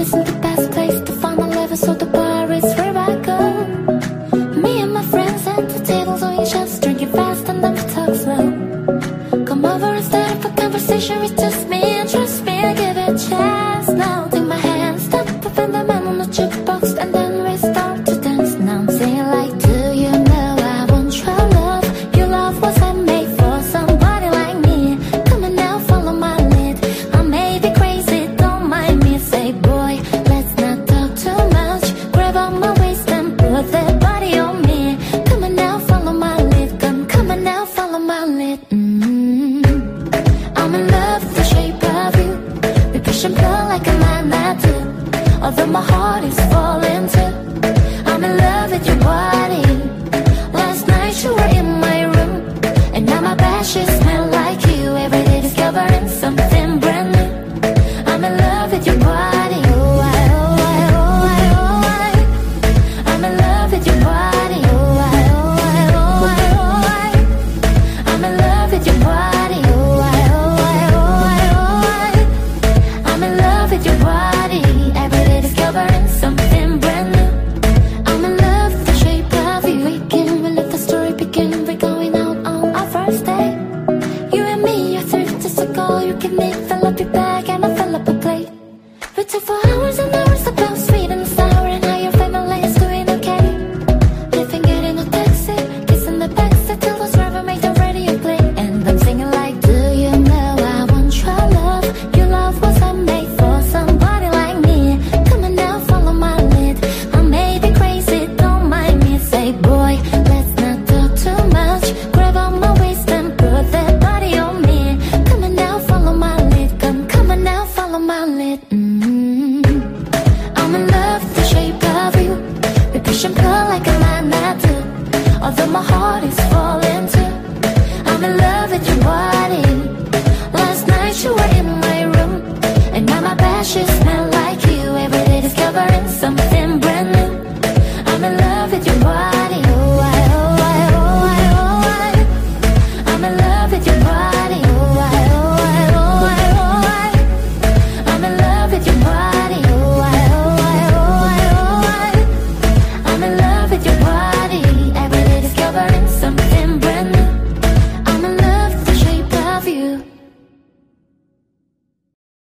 This isn't the best place to find a lover, so the bar is where I go. Me and my friends at the table doing shots, drinking fast and then we talk slow. Come over and start up a conversation, it's just me, and trust me, I give it a chance now. Take my hand, stop, offend them. ocean feel like a man I do. Although my heart is falling too. I'm in love with your body. Last night you were in my room. And now my bed sheets smell like you. Every day discovering something brand new. I'm in love with your body. make the